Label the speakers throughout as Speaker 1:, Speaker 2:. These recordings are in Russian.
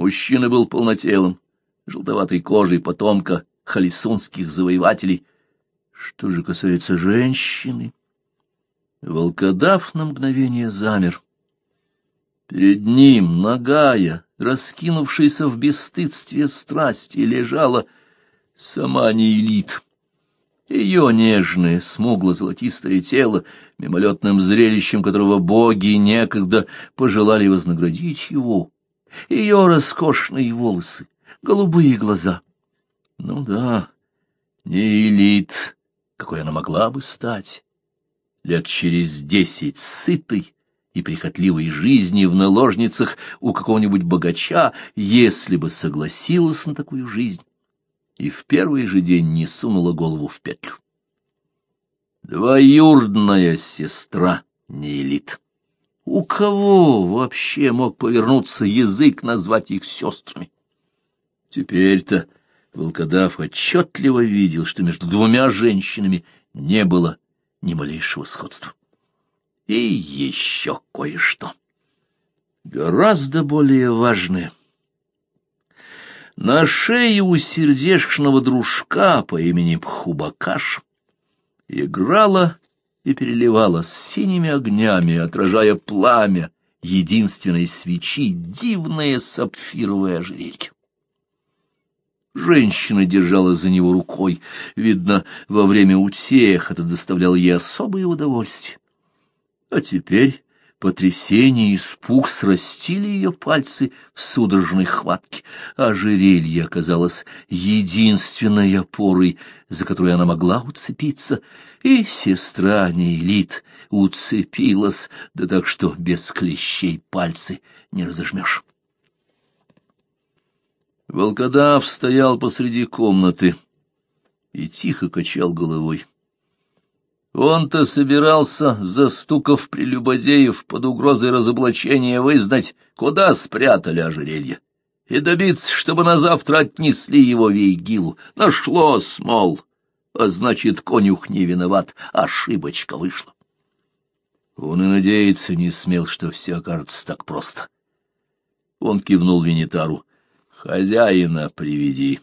Speaker 1: Мужчина был полнотелым, желтоватой кожей потомка халисунских завоевателей. Что же касается женщины... Волкодав на мгновение замер. Перед ним, нагая, раскинувшаяся в бесстыдстве страсти, лежала сама Нейлит. Ее нежное, смугло-золотистое тело, мимолетным зрелищем которого боги некогда пожелали вознаградить его, ее роскошные волосы, голубые глаза. Ну да, Нейлит, какой она могла бы стать, лет через десять сытой, и прихотливой жизни в наложницах у какого-нибудь богача, если бы согласилась на такую жизнь и в первый же день не сунула голову в петлю. Двоюродная сестра Неэлит. У кого вообще мог повернуться язык назвать их сестрами? Теперь-то волкодав отчетливо видел, что между двумя женщинами не было ни малейшего сходства. И еще кое-что. Гораздо более важное. На шее у сердечного дружка по имени Пхубакаш играла и переливала с синими огнями, отражая пламя единственной свечи, дивное сапфировое ожерелье. Женщина держала за него рукой. Видно, во время утех это доставляло ей особое удовольствие. А теперь потрясение и испуг срастили ее пальцы в судорожной хватке. Ожерелье оказалось единственной опорой, за которую она могла уцепиться, и сестра Нейлит уцепилась, да так что без клещей пальцы не разожмешь. Волкодав стоял посреди комнаты и тихо качал головой. Он-то собирался, застукав прелюбодеев под угрозой разоблачения, вызнать, куда спрятали ожерелье, и добиться, чтобы на завтра отнесли его в Ейгилу. Нашлось, мол, а значит, конюх не виноват, ошибочка вышла. Он и надеяться не смел, что все окажется так просто. Он кивнул Венитару. «Хозяина приведи».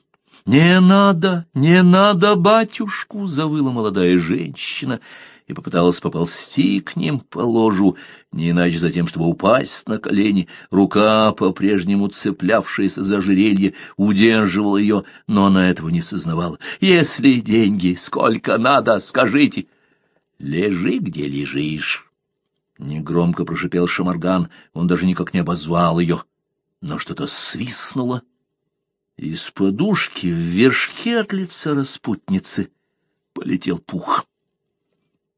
Speaker 1: «Не надо, не надо, батюшку!» — завыла молодая женщина и попыталась поползти к ним по ложу, не иначе за тем, чтобы упасть на колени. Рука, по-прежнему цеплявшаяся за жерелье, удерживала ее, но она этого не сознавала. «Если деньги, сколько надо, скажите!» «Лежи, где лежишь!» Негромко прошипел Шамарган, он даже никак не обозвал ее, но что-то свистнуло из подушки в вершке от лица распутницы полетел пух.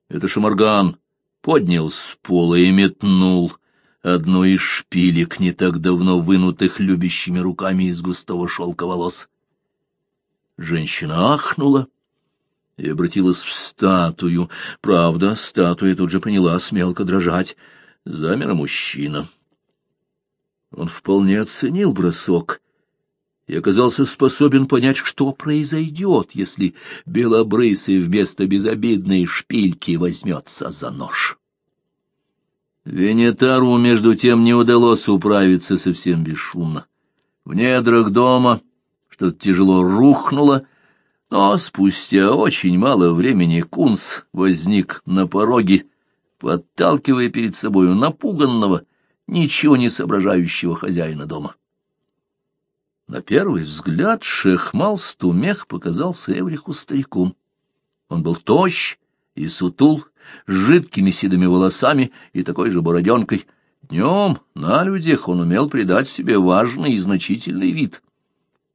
Speaker 1: Это Шамарган поднял с пола и метнул одну из шпилек, не так давно вынутых любящими руками из густого шелка волос. Женщина ахнула и обратилась в статую. Правда, статуя тут же приняла смелко дрожать. Замер мужчина. Он вполне оценил бросок — и оказался способен понять, что произойдет, если белобрысый вместо безобидной шпильки возьмется за нож. Венетару, между тем, не удалось управиться совсем бесшумно. В недрах дома что-то тяжело рухнуло, но спустя очень мало времени Кунс возник на пороге, подталкивая перед собою напуганного, ничего не соображающего хозяина дома. На первый взгляд Шехмал-Стумех показался Эвриху стариком. Он был тощ и сутул, с жидкими седыми волосами и такой же бороденкой. Днем на людях он умел придать себе важный и значительный вид.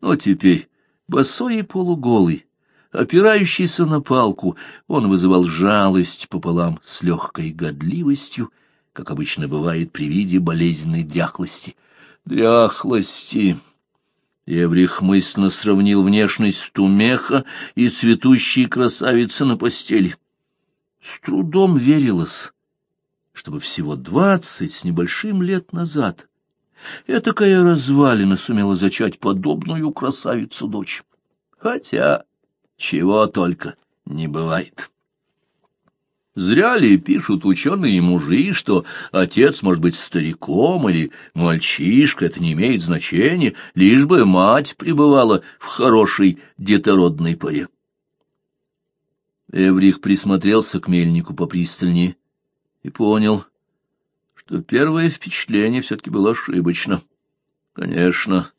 Speaker 1: Но теперь, босой и полуголый, опирающийся на палку, он вызывал жалость пополам с легкой годливостью, как обычно бывает при виде болезненной дряхлости. Дряхлости! Еврих мысленно сравнил внешность Тумеха и цветущей красавицы на постели. С трудом верилось, чтобы всего двадцать с небольшим лет назад этакая развалина сумела зачать подобную красавицу-дочь. Хотя чего только не бывает. Зря ли пишут ученые мужи, что отец может быть стариком или мальчишка, это не имеет значения, лишь бы мать пребывала в хорошей детородной поре. Эврих присмотрелся к мельнику попристальнее и понял, что первое впечатление все-таки было ошибочно. Конечно,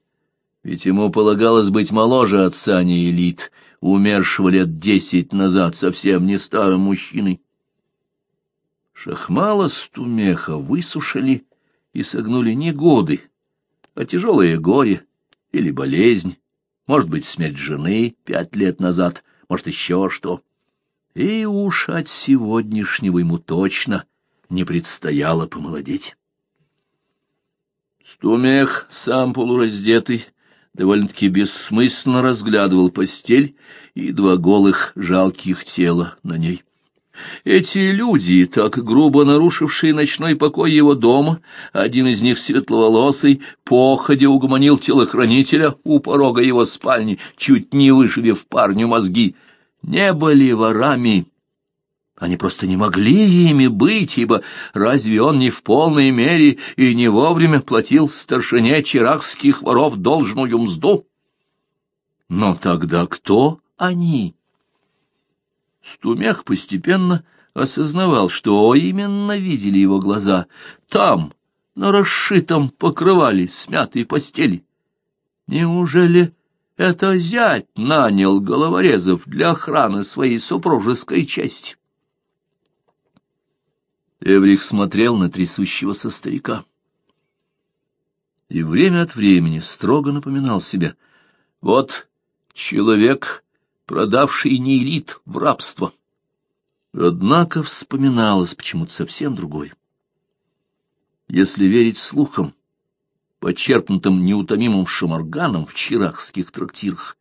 Speaker 1: ведь ему полагалось быть моложе отца Неэлит, умершего лет десять назад совсем не старым мужчиной. Шахмала стумеха высушили и согнули не годы, а тяжелое горе или болезнь, может быть, смерть жены пять лет назад, может, еще что. И уж от сегодняшнего ему точно не предстояло помолодеть. Стумех, сам полураздетый, довольно-таки бессмысленно разглядывал постель и два голых жалких тела на ней. Эти люди, так грубо нарушившие ночной покой его дома, один из них светловолосый, походя угомонил телохранителя у порога его спальни, чуть не вышибив парню мозги, не были ворами. Они просто не могли ими быть, ибо разве он не в полной мере и не вовремя платил старшине чиракских воров должную мзду? Но тогда кто они? Стумех постепенно осознавал, что именно видели его глаза там, на расшитом покрывале смятой постели. Неужели это зять нанял головорезов для охраны своей супружеской чести? Эврих смотрел на трясущегося старика. И время от времени строго напоминал себе, вот человек продавший неэлит в рабство. Однако вспоминалось почему-то совсем другое. Если верить слухам, почерпнутым неутомимым шамарганом в чирахских трактирах,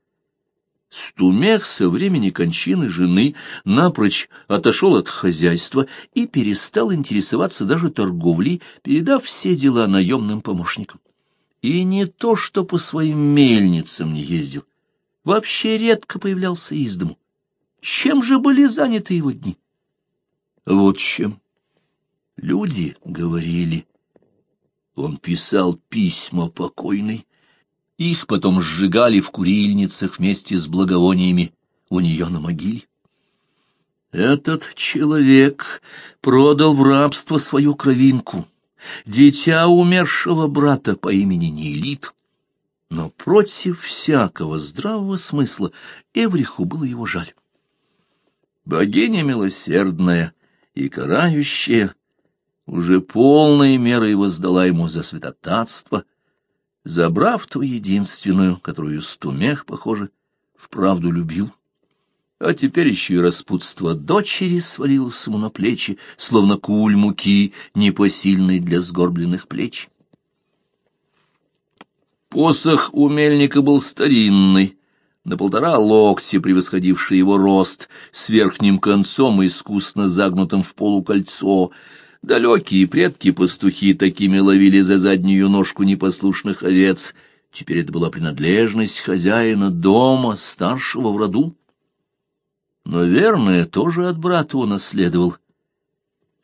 Speaker 1: Стумех со времени кончины жены напрочь отошел от хозяйства и перестал интересоваться даже торговлей, передав все дела наемным помощникам. И не то, что по своим мельницам не ездил, вообще редко появлялся из дому. Чем же были заняты его дни? Вот чем. Люди говорили. Он писал письма покойной. Их потом сжигали в курильницах вместе с благовониями у нее на могиле. Этот человек продал в рабство свою кровинку, дитя умершего брата по имени Нейлит, но против всякого здравого смысла Эвриху было его жаль. Богиня милосердная и карающая уже полной мерой воздала ему за святотатство, забрав ту единственную, которую Стумех, похоже, вправду любил. А теперь еще и распутство дочери свалилось ему на плечи, словно куль муки, непосильный для сгорбленных плеч. Посох у мельника был старинный, на полтора локтя превосходивший его рост, с верхним концом искусно загнутым в полукольцо. Далекие предки-пастухи такими ловили за заднюю ножку непослушных овец. Теперь это была принадлежность хозяина дома, старшего в роду. Но верное тоже от брата он наследовал.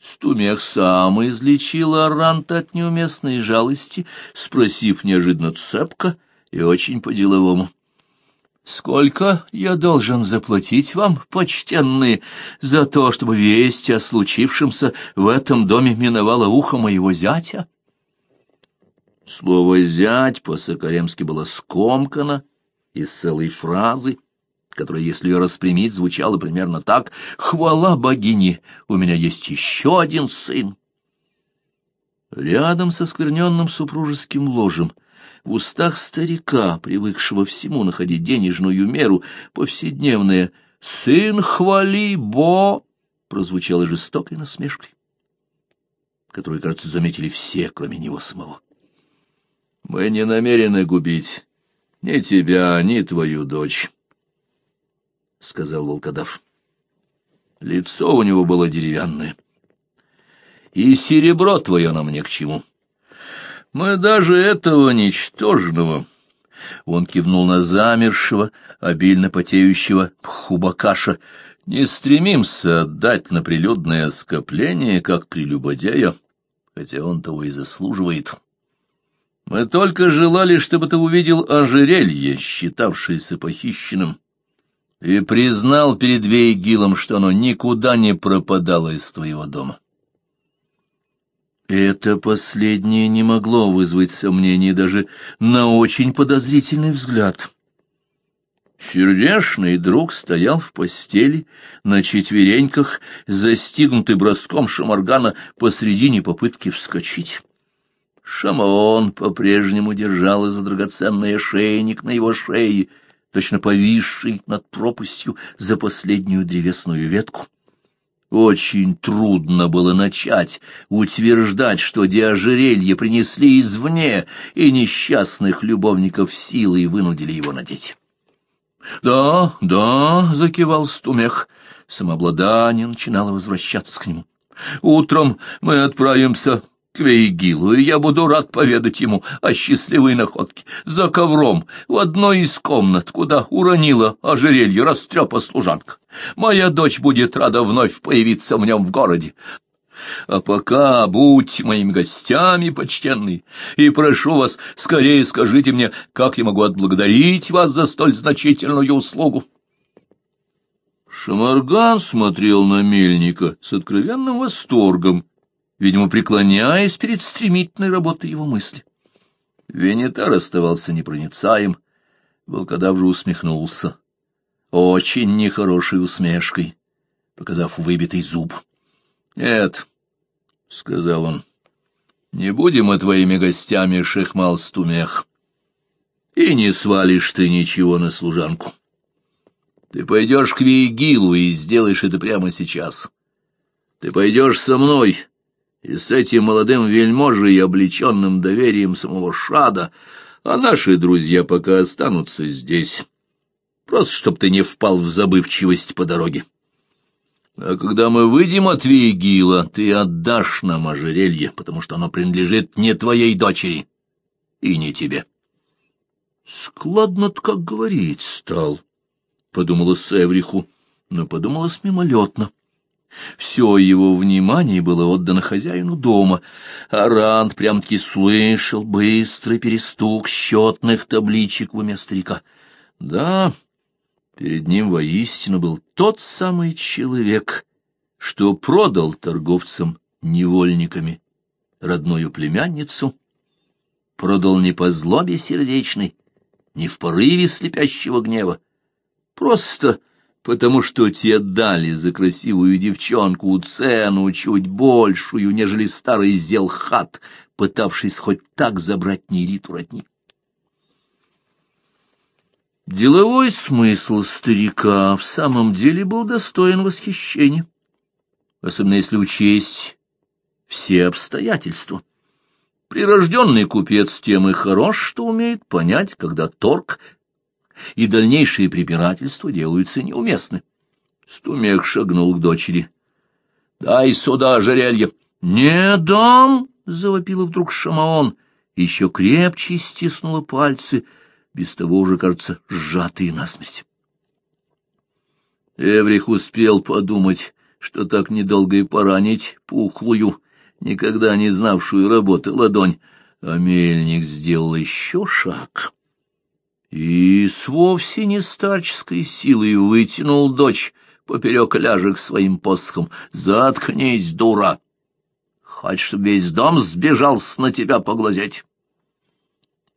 Speaker 1: Стумех сам излечил Аранта от неуместной жалости, спросив неожиданно цепко и очень по-деловому. «Сколько я должен заплатить вам, почтенные, за то, чтобы весть о случившемся в этом доме миновала ухо моего зятя?» Слово «зять» по-сокаремски было скомкано из целой фразы — которая, если ее распрямить, звучала примерно так «Хвала богине! У меня есть еще один сын!» Рядом со скверненным супружеским ложем, в устах старика, привыкшего всему находить денежную меру, повседневное «Сын хвали, бо!» прозвучало жестокой насмешкой, которую, кажется, заметили все, кроме него самого. «Мы не намерены губить ни тебя, ни твою дочь». — сказал волкодав. Лицо у него было деревянное. «И серебро твое нам ни к чему. Мы даже этого ничтожного...» Он кивнул на замершего, обильно потеющего пхубакаша. Не стремимся отдать на прилюдное скопление, как прелюбодея, хотя он того и заслуживает. Мы только желали, чтобы ты увидел ожерелье, считавшееся похищенным, и признал перед Вейгилом, что оно никуда не пропадало из твоего дома. Это последнее не могло вызвать сомнений даже на очень подозрительный взгляд. Сердешный друг стоял в постели, на четвереньках, застигнутый броском шамаргана посредине попытки вскочить. Шамаон по-прежнему держал из-за драгоценный ошейник на его шее, точно повисший над пропастью за последнюю древесную ветку. Очень трудно было начать утверждать, что диожерелье принесли извне, и несчастных любовников силой вынудили его надеть. — Да, да, — закивал Стумех, самообладание начинало возвращаться к нему. — Утром мы отправимся к Вейгилу, и я буду рад поведать ему о счастливой находке. За ковром в одной из комнат, куда уронила ожерелье растрепа служанка. Моя дочь будет рада вновь появиться в нем в городе. А пока будьте моими гостями, почтенные, и прошу вас, скорее скажите мне, как я могу отблагодарить вас за столь значительную услугу. Шамарган смотрел на мельника с откровенным восторгом, видимо, преклоняясь перед стремительной работой его мысли. Венетар оставался непроницаем, волкодав же усмехнулся. Очень нехорошей усмешкой, показав выбитый зуб. — Нет, — сказал он, — не будем мы твоими гостями, Шехмал-Стумех, и не свалишь ты ничего на служанку. Ты пойдешь к Вигилу и сделаешь это прямо сейчас. Ты пойдешь со мной, и с этим молодым вельможей, облеченным доверием самого Шада, а наши друзья пока останутся здесь, просто чтоб ты не впал в забывчивость по дороге. А когда мы выйдем от Вигила, ты отдашь нам ожерелье, потому что оно принадлежит не твоей дочери и не тебе. Складно-то, как говорить, стал, — подумала Севриху, но подумалось мимолетно. Все его внимание было отдано хозяину дома, а Ранд прям-таки слышал быстрый перестук счетных табличек в уме старика. Да, перед ним воистину был тот самый человек, что продал торговцам невольниками родную племянницу, продал не по злобе сердечной, не в порыве слепящего гнева, просто потому что те дали за красивую девчонку цену чуть большую, нежели старый Зелхат, пытавшись хоть так забрать Нериту родни. Деловой смысл старика в самом деле был достоин восхищения, особенно если учесть все обстоятельства. Прирожденный купец тем и хорош, что умеет понять, когда торг и дальнейшие препирательства делаются неуместны. Стумех шагнул к дочери. — Дай сюда ожерелье. — Не дам! — завопила вдруг Шамаон. Еще крепче стиснула пальцы, без того уже, кажется, сжатые насмерть. Эврих успел подумать, что так недолго и поранить пухлую, никогда не знавшую работы ладонь, а мельник сделал еще шаг и с вовсе не старческой силой вытянул дочь поперек ляжек своим посохом. «Заткнись, дура! Хочешь, чтобы весь дом сбежался на тебя поглазеть?»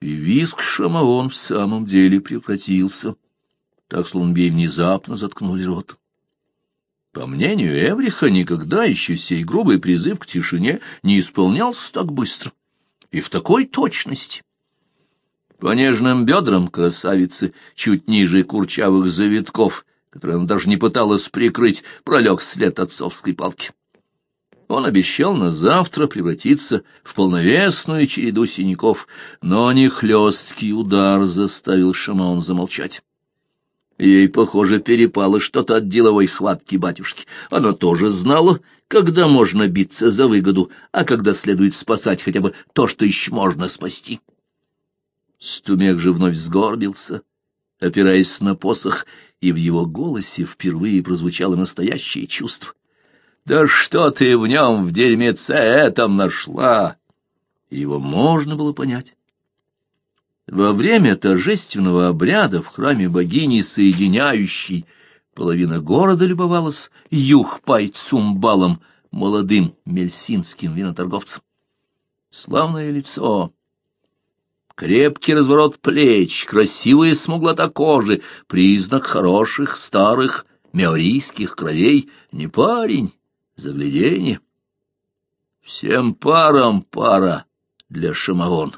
Speaker 1: И виск Шамаон в самом деле прекратился, так словно ей внезапно заткнули рот. По мнению Эвриха, никогда еще сей грубый призыв к тишине не исполнялся так быстро и в такой точности. По нежным бедрам красавицы, чуть ниже курчавых завитков, которые она даже не пыталась прикрыть, пролег след отцовской палки. Он обещал на завтра превратиться в полновесную череду синяков, но не хлесткий удар заставил Шамаон замолчать. Ей, похоже, перепало что-то от деловой хватки батюшки. Она тоже знала, когда можно биться за выгоду, а когда следует спасать хотя бы то, что еще можно спасти. Стумех же вновь сгорбился, опираясь на посох, и в его голосе впервые прозвучало настоящее чувство. «Да что ты в нем в дерьмеце этом нашла?» Его можно было понять. Во время торжественного обряда в храме богини соединяющей половина города любовалась Юхпай-Цумбалом, молодым мельсинским виноторговцем. Славное лицо, крепкий разворот плеч, красивая смуглота кожи, признак хороших старых меорийских кровей, не парень, загляденье. Всем парам пара для Шамаон.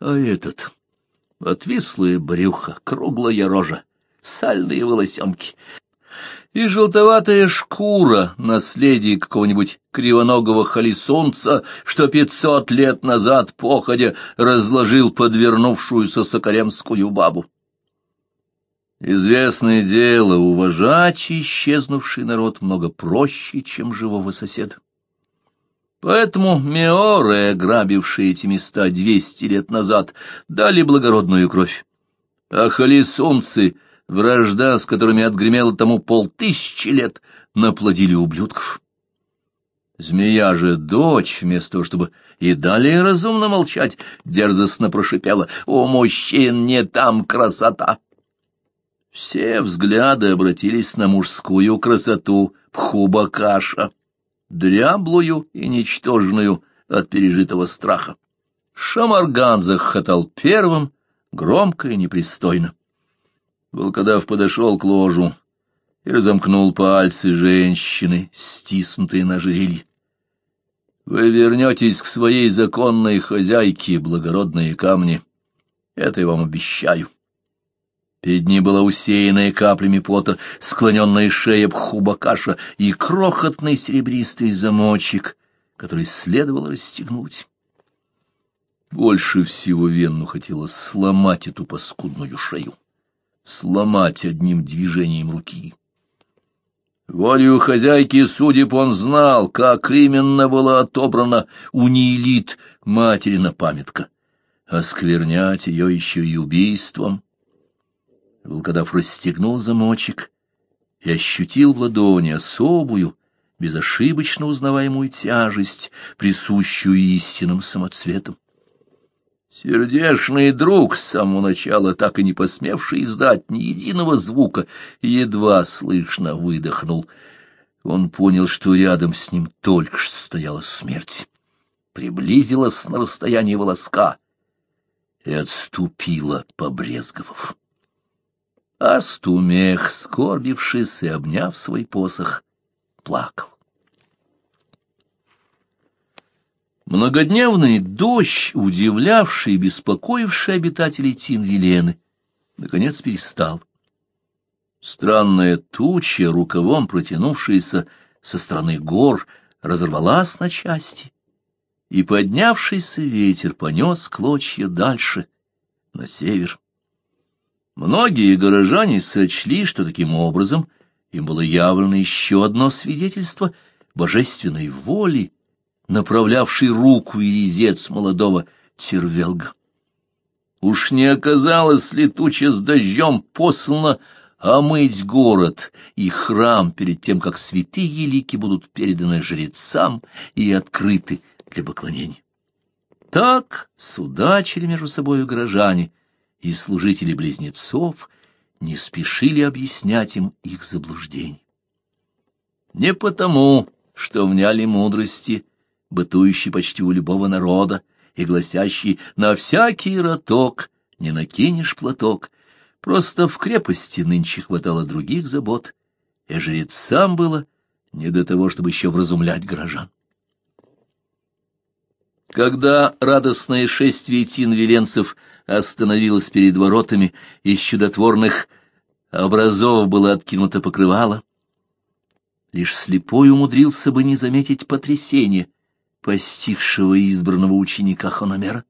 Speaker 1: А этот — отвислое брюхо, круглая рожа, сальные волосенки. И желтоватая шкура — наследие какого-нибудь кривоногого холесунца, что пятьсот лет назад, походя, разложил подвернувшуюся сокаремскую бабу. Известное дело, уважать исчезнувший народ много проще, чем живого соседа. Поэтому меоры, ограбившие эти места двести лет назад, дали благородную кровь. А холесунцы, вражда, с которыми отгремело тому полтысячи лет, наплодили ублюдков. Змея же дочь, вместо того, чтобы и далее разумно молчать, дерзостно прошипела «У мужчин не там красота!» Все взгляды обратились на мужскую красоту Пхубакаша дряблую и ничтожную от пережитого страха. Шамарган захохотал первым, громко и непристойно. Волкодав подошел к ложу и разомкнул пальцы женщины, стиснутые на жерелье. Вы вернетесь к своей законной хозяйке, благородные камни. Это я вам обещаю. Перед ней была усеянная каплями пота склоненная шея Бхубакаша и крохотный серебристый замочек, который следовало расстегнуть. Больше всего Венну хотелось сломать эту паскудную шею, сломать одним движением руки. Волею хозяйки судеб он знал, как именно была отобрана у Нейлит материна памятка. Осквернять ее еще и убийством Волкодав расстегнул замочек и ощутил в ладони особую, безошибочно узнаваемую тяжесть, присущую истинным самоцветам. Сердешный друг, с самого начала так и не посмевший издать ни единого звука, едва слышно выдохнул. Он понял, что рядом с ним только что стояла смерть. Приблизилась на расстояние волоска и отступила, побрезговав. Астумех, скорбившись и обняв свой посох, плакал. Многодневный дождь, удивлявший и беспокоивший обитателей Тинвилены, наконец перестал. Странная туча, рукавом протянувшаяся со стороны гор, разорвалась на части, и поднявшийся ветер понес клочья дальше, на север. Многие горожане сочли, что таким образом им было явлено еще одно свидетельство божественной воли, направлявшей руку и резец молодого Тервелга. Уж не оказалось ли туча с дождем послана омыть город и храм перед тем, как святые лики будут переданы жрецам и открыты для поклонения. Так судачили между собой горожане — и служители близнецов не спешили объяснять им их заблуждений. Не потому, что вняли мудрости, бытующей почти у любого народа, и гласящей «на всякий роток не накинешь платок», просто в крепости нынче хватало других забот, и жрецам было не до того, чтобы еще вразумлять горожан. Когда радостное шествие тинвиленцев остановилось перед воротами, из чудотворных образов было откинуто покрывало, лишь слепой умудрился бы не заметить потрясения, постигшего избранного ученика Хономера.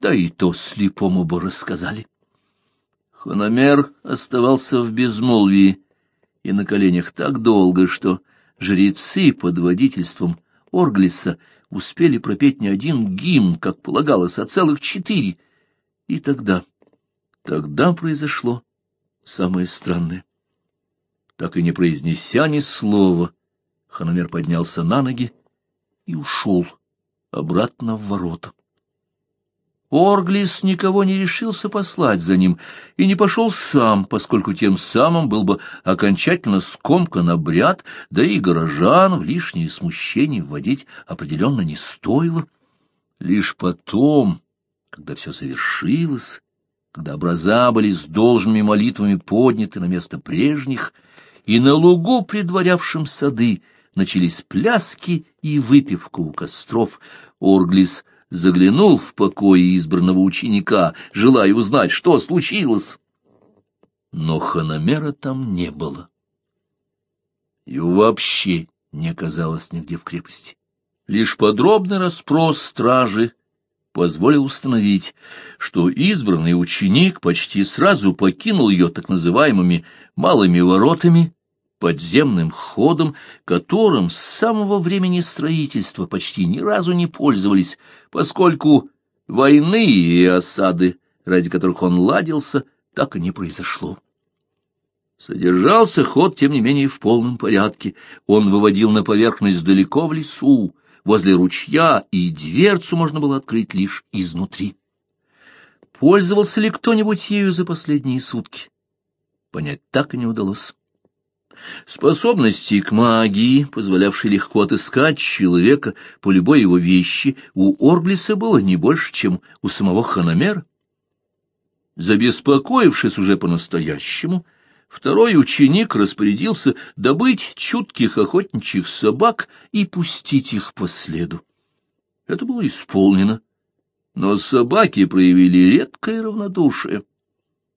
Speaker 1: Да и то слепому бы рассказали. Хономер оставался в безмолвии и на коленях так долго, что жрецы под водительством Орглиса успели пропеть не один гимн, как полагалось, а целых четыре. И тогда, Тогда произошло самое странное. Так и не произнеся ни слова, Ханамер поднялся на ноги и ушел обратно в ворота. Орглис никого не решился послать за ним и не пошел сам, поскольку тем самым был бы окончательно скомкан обряд, да и горожан в лишние смущения вводить определенно не стоило. Лишь потом, когда все совершилось, когда образа были с должными молитвами подняты на место прежних, и на лугу, предварявшем сады, начались пляски и выпивка у костров, Орглис заглянул в покои избранного ученика, желая узнать, что случилось. Но Ханамера там не было. Его вообще не оказалось нигде в крепости. Лишь подробный расспрос стражи позволил установить, что избранный ученик почти сразу покинул ее так называемыми «малыми воротами», подземным ходом, которым с самого времени строительства почти ни разу не пользовались, поскольку войны и осады, ради которых он ладился, так и не произошло. Содержался ход, тем не менее, в полном порядке. Он выводил на поверхность далеко в лесу, возле ручья, и дверцу можно было открыть лишь изнутри. Пользовался ли кто-нибудь ею за последние сутки? Понять так и не удалось. Способности к магии, позволявшей легко отыскать человека по любой его вещи, у Орглиса было не больше, чем у самого Ханамера. Забеспокоившись уже по-настоящему, второй ученик распорядился добыть чутких охотничьих собак и пустить их по следу. Это было исполнено, но собаки проявили редкое равнодушие.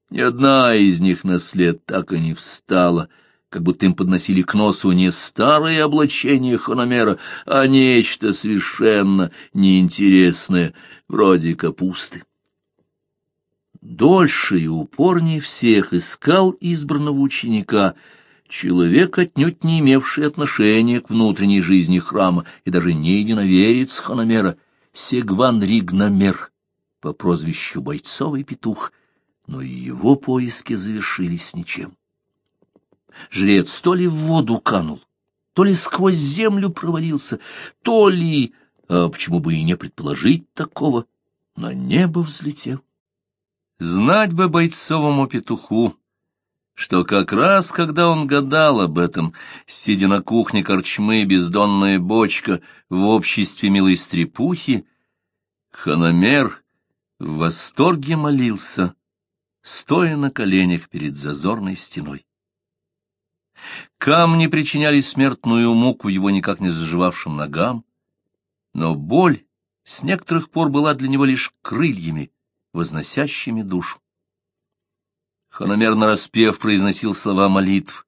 Speaker 1: Ни одна из них на след так и не встала — как будто им подносили к носу не старое облачение хономера, а нечто совершенно неинтересное, вроде капусты. Дольше и упорнее всех искал избранного ученика, человек, отнюдь не имевший отношения к внутренней жизни храма и даже не единоверец хономера, Сегван Ригномер по прозвищу Бойцовый петух, но и его поиски завершились ничем. Жрец то ли в воду канул, то ли сквозь землю провалился, то ли, а почему бы и не предположить такого, на небо взлетел. Знать бы бойцовому петуху, что как раз, когда он гадал об этом, сидя на кухне корчмы бездонная бочка в обществе милой стрепухи, Ханамер в восторге молился, стоя на коленях перед зазорной стеной. Камни причиняли смертную муку его никак не заживавшим ногам, но боль с некоторых пор была для него лишь крыльями, возносящими душу. Хономерно распев произносил слова молитв,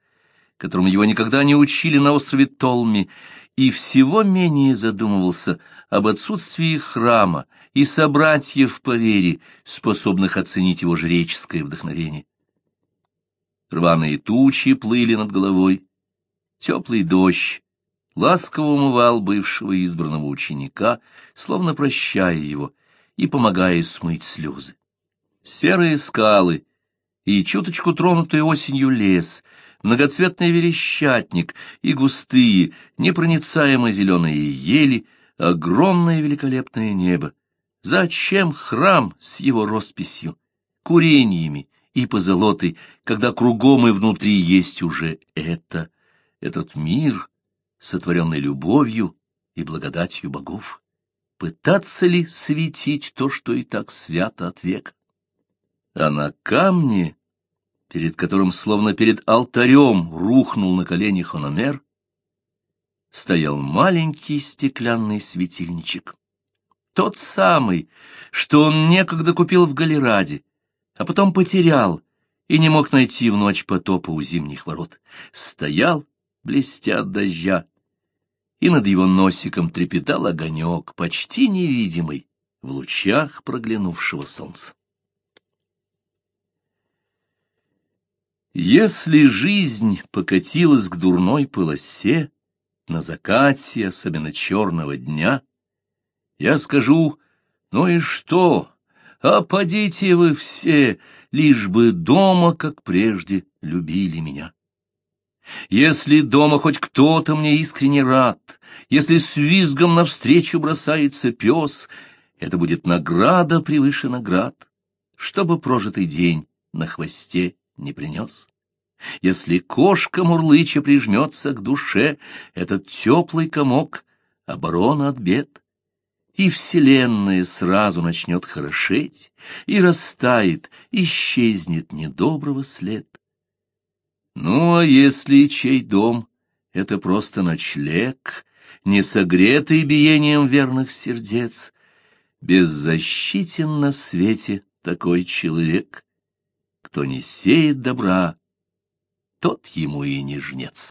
Speaker 1: которым его никогда не учили на острове Толми, и всего менее задумывался об отсутствии храма и собратьев по вере, способных оценить его жреческое вдохновение. Рваные тучи плыли над головой. Теплый дождь ласково умывал бывшего избранного ученика, словно прощая его и помогая смыть слезы. Серые скалы и чуточку тронутый осенью лес, многоцветный верещатник и густые, непроницаемо зеленые ели, огромное великолепное небо. Зачем храм с его росписью, курениями и позолотой, когда кругом и внутри есть уже это, этот мир, сотворенный любовью и благодатью богов? Пытаться ли светить то, что и так свято от века? А на камне, перед которым словно перед алтарем рухнул на колени хономер, стоял маленький стеклянный светильничек. Тот самый, что он некогда купил в Галераде, а потом потерял и не мог найти в ночь потопа у зимних ворот. Стоял, блестя дождя, и над его носиком трепетал огонек, почти невидимый, в лучах проглянувшего солнца. Если жизнь покатилась к дурной полосе, на закате, особенно черного дня, я скажу, ну и что, а подите вы все, лишь бы дома, как прежде, любили меня. Если дома хоть кто-то мне искренне рад, если с визгом навстречу бросается пес, это будет награда превыше наград, чтобы прожитый день на хвосте не принес. Если кошка мурлыча прижмется к душе, этот теплый комок — оборона от бед, и вселенная сразу начнет хорошеть, и растает, исчезнет недоброго след. Ну, а если чей дом — это просто ночлег, не согретый биением верных сердец, беззащитен на свете такой человек, кто не сеет добра, тот ему и не жнец.